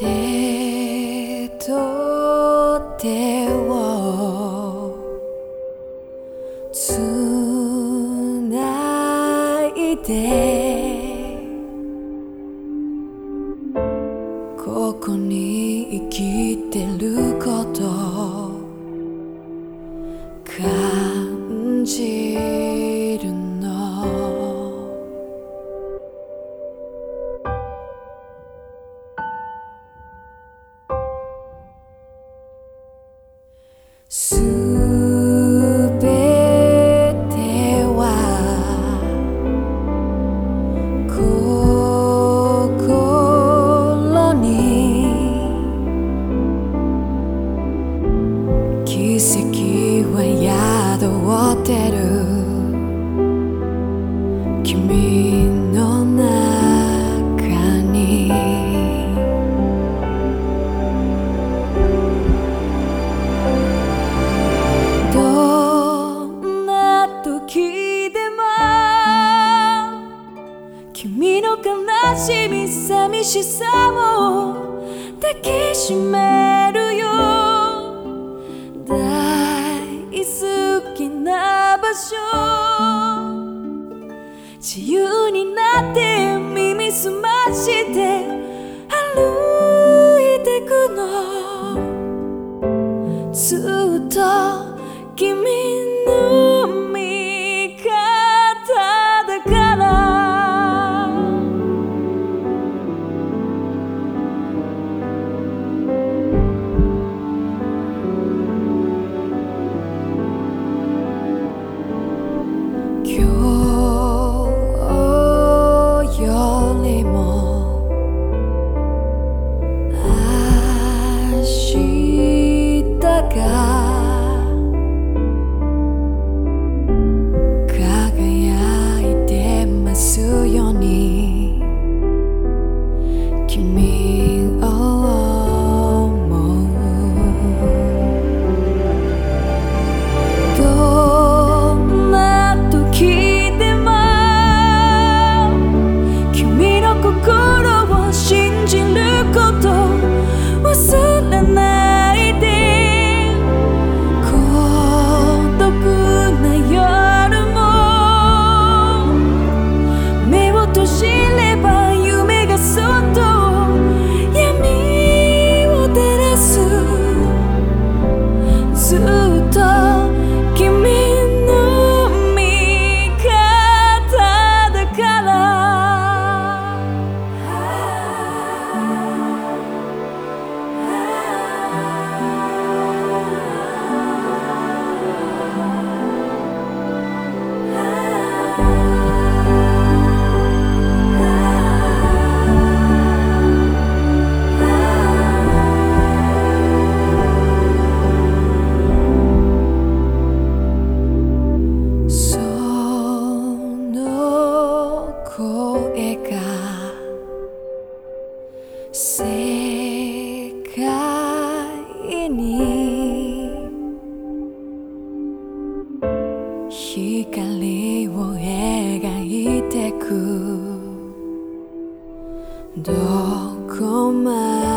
手と手をつないでここに生きてること。君の中君の悲しみ寂しさを抱きしめるよ。大好きな場所。自由になって耳すまして歩いてくの。ずっと君君世界に。光を描いてく。どこまで